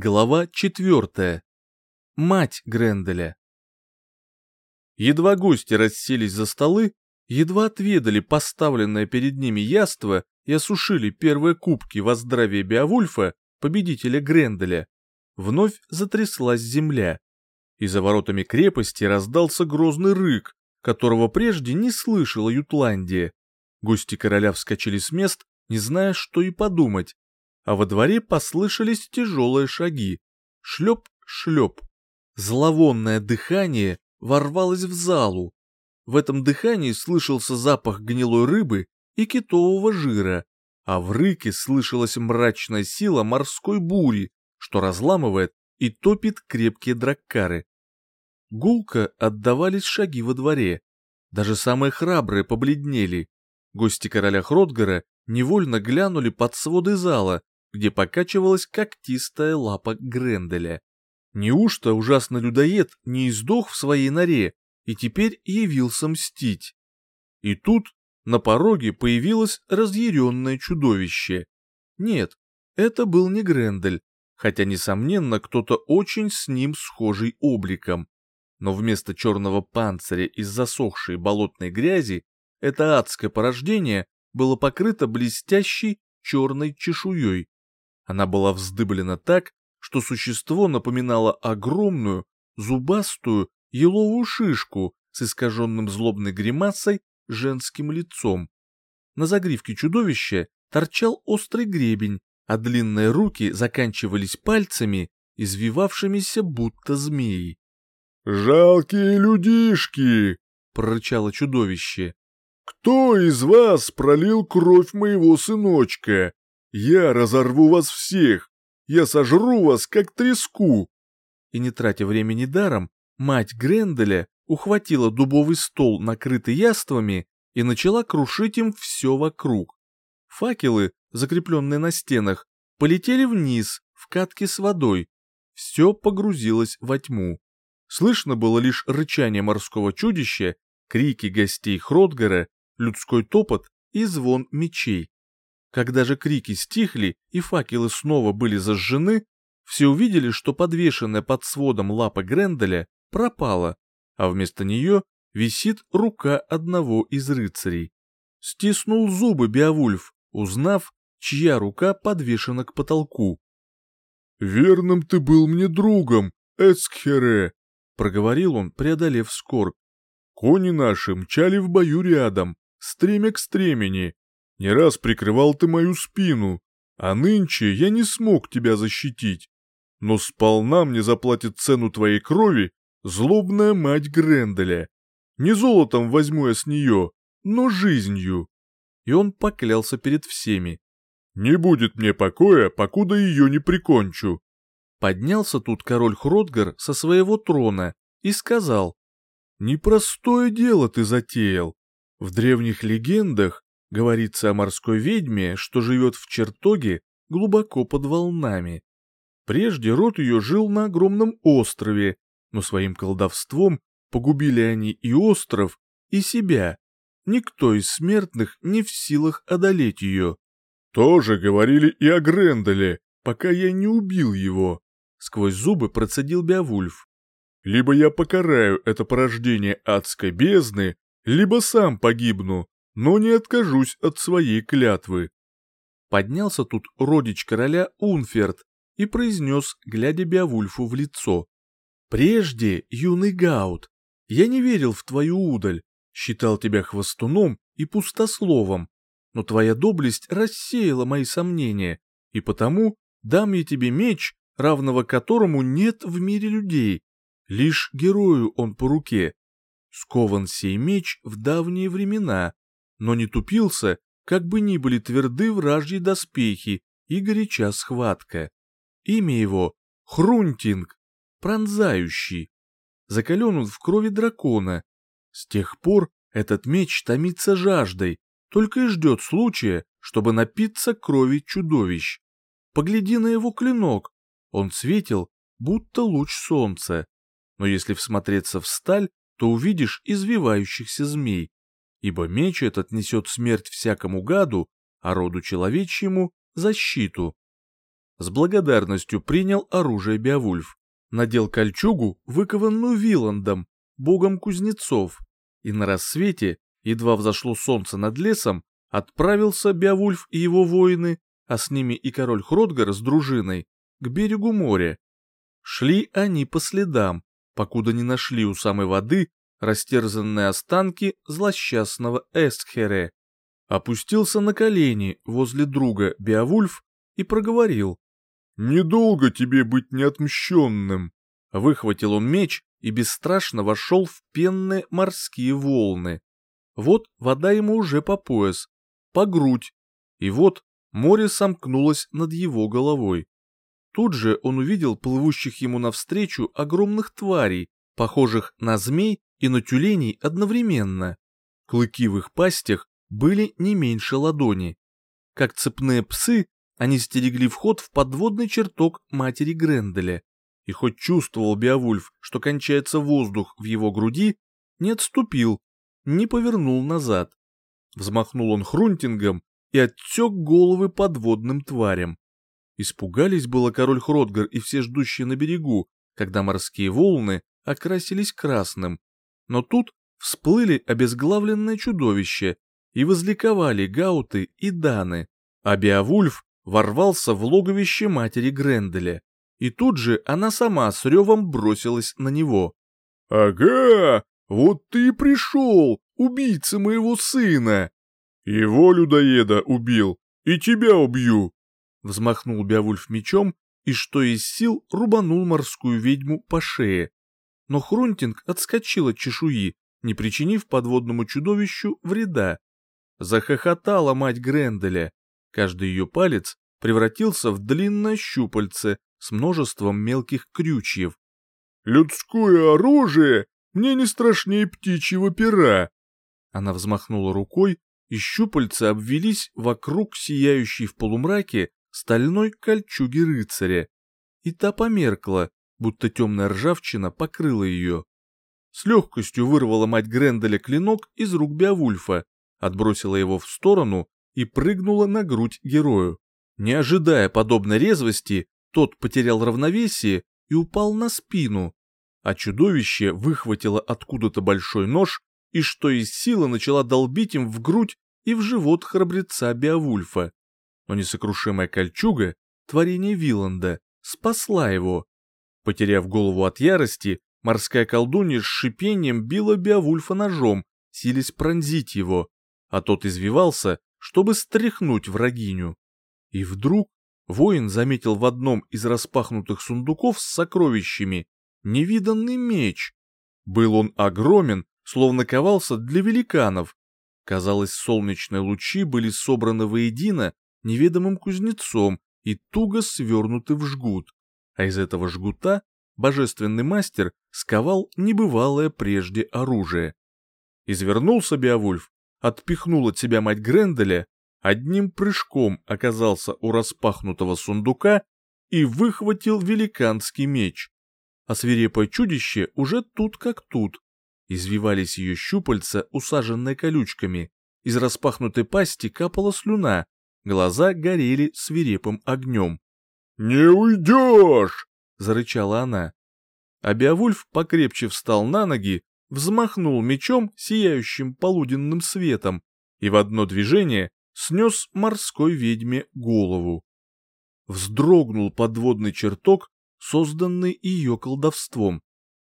Глава четвертая. Мать Гренделя. Едва гости расселись за столы, едва отведали поставленное перед ними яство и осушили первые кубки во здравие Беовульфа, победителя Гренделя, вновь затряслась земля. И за воротами крепости раздался грозный рык, которого прежде не слышала Ютландия. Гости короля вскочили с мест, не зная, что и подумать, а во дворе послышались тяжелые шаги. Шлеп-шлеп. Зловонное дыхание ворвалось в залу. В этом дыхании слышался запах гнилой рыбы и китового жира, а в рыке слышалась мрачная сила морской бури, что разламывает и топит крепкие драккары. Гулко отдавались шаги во дворе. Даже самые храбрые побледнели. Гости короля Хродгара невольно глянули под своды зала, где покачивалась когтистая лапа Гренделя. Неужто ужасный людоед не издох в своей норе и теперь явился мстить? И тут на пороге появилось разъяренное чудовище. Нет, это был не Грендель, хотя, несомненно, кто-то очень с ним схожий обликом. Но вместо черного панциря из засохшей болотной грязи это адское порождение было покрыто блестящей черной чешуей, она была вздыблена так, что существо напоминало огромную, зубастую, еловую шишку с искаженным злобной гримасой женским лицом. На загривке чудовища торчал острый гребень, а длинные руки заканчивались пальцами, извивавшимися будто змеи. «Жалкие людишки!» — прорычало чудовище. «Кто из вас пролил кровь моего сыночка? Я разорву вас всех! Я сожру вас, как треску!» И не тратя времени даром, мать Гренделя ухватила дубовый стол, накрытый яствами, и начала крушить им все вокруг. Факелы, закрепленные на стенах, полетели вниз, в катке с водой. Все погрузилось во тьму. Слышно было лишь рычание морского чудища, крики гостей Хродгара, людской топот и звон мечей. Когда же крики стихли и факелы снова были зажжены, все увидели, что подвешенная под сводом лапа Гренделя пропала, а вместо нее висит рука одного из рыцарей. Стиснул зубы Беовульф, узнав, чья рука подвешена к потолку. «Верным ты был мне другом, Эцкхере», — проговорил он, преодолев скорбь. «Кони наши мчали в бою рядом, стремя к стремени, не раз прикрывал ты мою спину, а нынче я не смог тебя защитить. Но сполна мне заплатит цену твоей крови злобная мать Гренделя. Не золотом возьму я с нее, но жизнью. И он поклялся перед всеми. Не будет мне покоя, покуда ее не прикончу. Поднялся тут король Хродгар со своего трона и сказал, «Непростое дело ты затеял. В древних легендах Говорится о морской ведьме, что живет в чертоге глубоко под волнами. Прежде род ее жил на огромном острове, но своим колдовством погубили они и остров, и себя. Никто из смертных не в силах одолеть ее. «Тоже говорили и о Гренделе, пока я не убил его», — сквозь зубы процедил Беовульф. «Либо я покараю это порождение адской бездны, либо сам погибну, но не откажусь от своей клятвы. Поднялся тут родич короля Унферт и произнес, глядя Беовульфу в лицо. «Прежде, юный Гаут, я не верил в твою удаль, считал тебя хвостуном и пустословом, но твоя доблесть рассеяла мои сомнения, и потому дам я тебе меч, равного которому нет в мире людей, лишь герою он по руке. Скован сей меч в давние времена, но не тупился, как бы ни были тверды вражьи доспехи и горяча схватка. Имя его — Хрунтинг, пронзающий. Закален он в крови дракона. С тех пор этот меч томится жаждой, только и ждет случая, чтобы напиться крови чудовищ. Погляди на его клинок, он светил, будто луч солнца. Но если всмотреться в сталь, то увидишь извивающихся змей ибо меч этот несет смерть всякому гаду, а роду человечьему — защиту. С благодарностью принял оружие Беовульф, надел кольчугу, выкованную Виландом, богом кузнецов, и на рассвете, едва взошло солнце над лесом, отправился Беовульф и его воины, а с ними и король Хродгар с дружиной, к берегу моря. Шли они по следам, покуда не нашли у самой воды растерзанные останки злосчастного Эстхере. Опустился на колени возле друга Беовульф и проговорил. «Недолго тебе быть неотмщенным!» Выхватил он меч и бесстрашно вошел в пенные морские волны. Вот вода ему уже по пояс, по грудь, и вот море сомкнулось над его головой. Тут же он увидел плывущих ему навстречу огромных тварей, похожих на змей и на тюленей одновременно. Клыки в их пастях были не меньше ладони. Как цепные псы, они стерегли вход в подводный чертог матери Гренделя. И хоть чувствовал Беовульф, что кончается воздух в его груди, не отступил, не повернул назад. Взмахнул он хрунтингом и отсек головы подводным тварям. Испугались было король Хродгар и все ждущие на берегу, когда морские волны окрасились красным. Но тут всплыли обезглавленные чудовища и возликовали гауты и даны, а Беовульф ворвался в логовище матери Гренделя, и тут же она сама с ревом бросилась на него. «Ага, вот ты и пришел, убийца моего сына! Его людоеда убил, и тебя убью!» Взмахнул Беовульф мечом и что из сил рубанул морскую ведьму по шее. Но Хрунтинг отскочил от чешуи, не причинив подводному чудовищу вреда. Захохотала мать Гренделя. Каждый ее палец превратился в длинное щупальце с множеством мелких крючьев. «Людское оружие мне не страшнее птичьего пера!» Она взмахнула рукой, и щупальца обвелись вокруг сияющей в полумраке стальной кольчуги рыцаря. И та померкла, будто темная ржавчина покрыла ее. С легкостью вырвала мать Гренделя клинок из рук Беовульфа, отбросила его в сторону и прыгнула на грудь герою. Не ожидая подобной резвости, тот потерял равновесие и упал на спину, а чудовище выхватило откуда-то большой нож и что из силы начала долбить им в грудь и в живот храбреца Беовульфа. Но несокрушимая кольчуга, творение Виланда, спасла его. Потеряв голову от ярости, морская колдунья с шипением била Беовульфа ножом, силясь пронзить его, а тот извивался, чтобы стряхнуть врагиню. И вдруг воин заметил в одном из распахнутых сундуков с сокровищами невиданный меч. Был он огромен, словно ковался для великанов. Казалось, солнечные лучи были собраны воедино неведомым кузнецом и туго свернуты в жгут. А из этого жгута божественный мастер сковал небывалое прежде оружие. Извернулся Беовульф, отпихнул от себя мать Гренделя, одним прыжком оказался у распахнутого сундука и выхватил великанский меч. А свирепое чудище уже тут как тут. Извивались ее щупальца, усаженные колючками. Из распахнутой пасти капала слюна, глаза горели свирепым огнем. «Не уйдешь!» — зарычала она. А Беовульф покрепче встал на ноги, взмахнул мечом, сияющим полуденным светом, и в одно движение снес морской ведьме голову. Вздрогнул подводный чертог, созданный ее колдовством.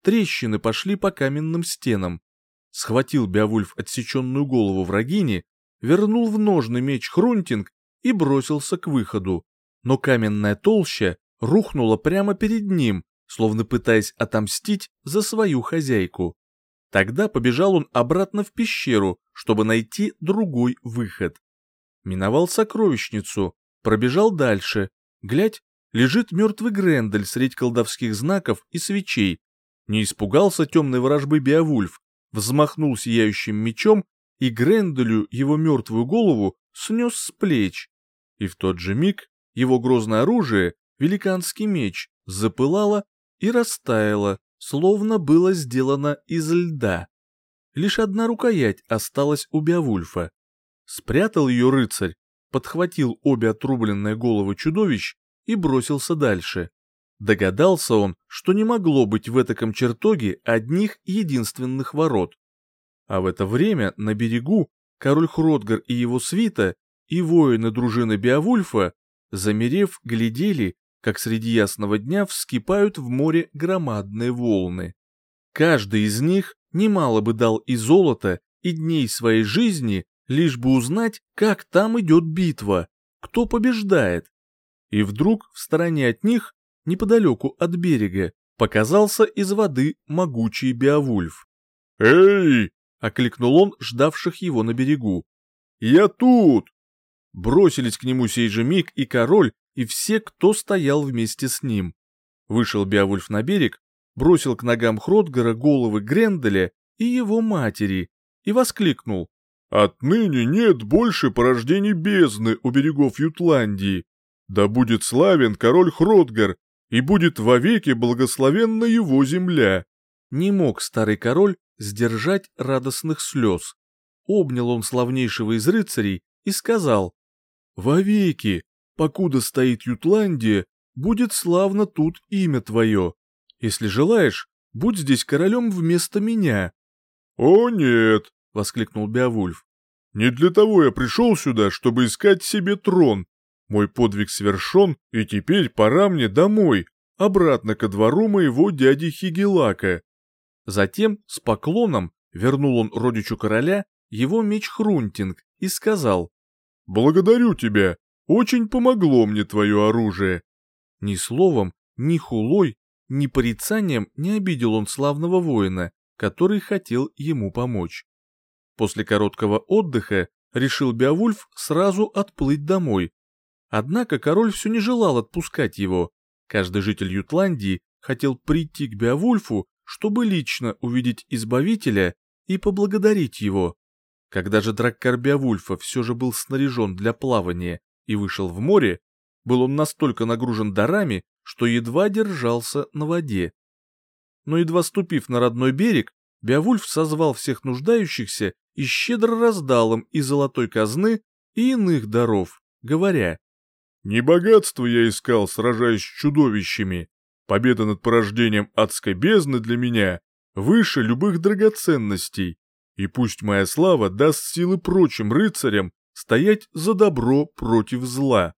Трещины пошли по каменным стенам. Схватил Беовульф отсеченную голову врагини, вернул в ножны меч Хрунтинг и бросился к выходу. Но каменная толща рухнула прямо перед ним, словно пытаясь отомстить за свою хозяйку. Тогда побежал он обратно в пещеру, чтобы найти другой выход миновал сокровищницу, пробежал дальше. Глядь, лежит мертвый Грендель средь колдовских знаков и свечей. Не испугался темной ворожбы Беовульф, взмахнул сияющим мечом, и Гренделю его мертвую голову снес с плеч. И в тот же миг его грозное оружие, великанский меч, запылало и растаяло, словно было сделано из льда. Лишь одна рукоять осталась у Беовульфа. Спрятал ее рыцарь, подхватил обе отрубленные головы чудовищ и бросился дальше. Догадался он, что не могло быть в этом чертоге одних единственных ворот. А в это время на берегу король Хродгар и его свита и воины дружины Беовульфа, замерев, глядели, как среди ясного дня вскипают в море громадные волны. Каждый из них немало бы дал и золота, и дней своей жизни, лишь бы узнать, как там идет битва, кто побеждает. И вдруг в стороне от них, неподалеку от берега, показался из воды могучий Беовульф. «Эй!» — окликнул он ждавших его на берегу. «Я тут!» Бросились к нему сей же миг и король, и все, кто стоял вместе с ним. Вышел Беовульф на берег, бросил к ногам Хродгара головы Гренделя и его матери и воскликнул. «Отныне нет больше порождений бездны у берегов Ютландии. Да будет славен король Хродгар, и будет вовеки благословенна его земля». Не мог старый король сдержать радостных слез. Обнял он славнейшего из рыцарей и сказал, «Вовеки, покуда стоит Ютландия, будет славно тут имя твое. Если желаешь, будь здесь королем вместо меня». «О нет!» — воскликнул Беовульф. «Не для того я пришел сюда, чтобы искать себе трон. Мой подвиг совершен, и теперь пора мне домой, обратно ко двору моего дяди Хигелака». Затем с поклоном вернул он родичу короля его меч Хрунтинг и сказал «Благодарю тебя, очень помогло мне твое оружие». Ни словом, ни хулой, ни порицанием не обидел он славного воина, который хотел ему помочь. После короткого отдыха решил Беовульф сразу отплыть домой. Однако король все не желал отпускать его. Каждый житель Ютландии хотел прийти к Беовульфу, чтобы лично увидеть Избавителя и поблагодарить его. Когда же Драккар Беовульфа все же был снаряжен для плавания и вышел в море, был он настолько нагружен дарами, что едва держался на воде. Но едва ступив на родной берег, Беовульф созвал всех нуждающихся и щедро раздал им и золотой казны, и иных даров, говоря, «Не богатство я искал, сражаясь с чудовищами. Победа над порождением адской бездны для меня выше любых драгоценностей, и пусть моя слава даст силы прочим рыцарям стоять за добро против зла».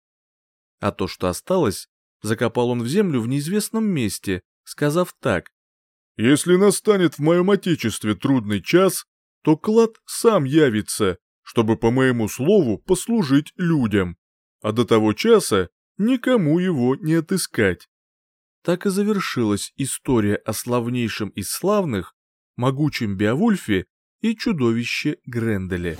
А то, что осталось, закопал он в землю в неизвестном месте, сказав так. «Если настанет в моем отечестве трудный час, то клад сам явится, чтобы по моему слову послужить людям, а до того часа никому его не отыскать». Так и завершилась история о славнейшем из славных, могучем Беовульфе и чудовище Гренделе.